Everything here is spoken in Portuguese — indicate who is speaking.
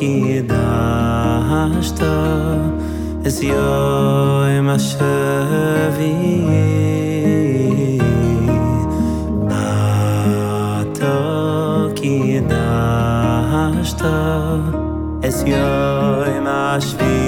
Speaker 1: ki da hasta Es yo em a shavi Na to ki da Es yo
Speaker 2: em a shvi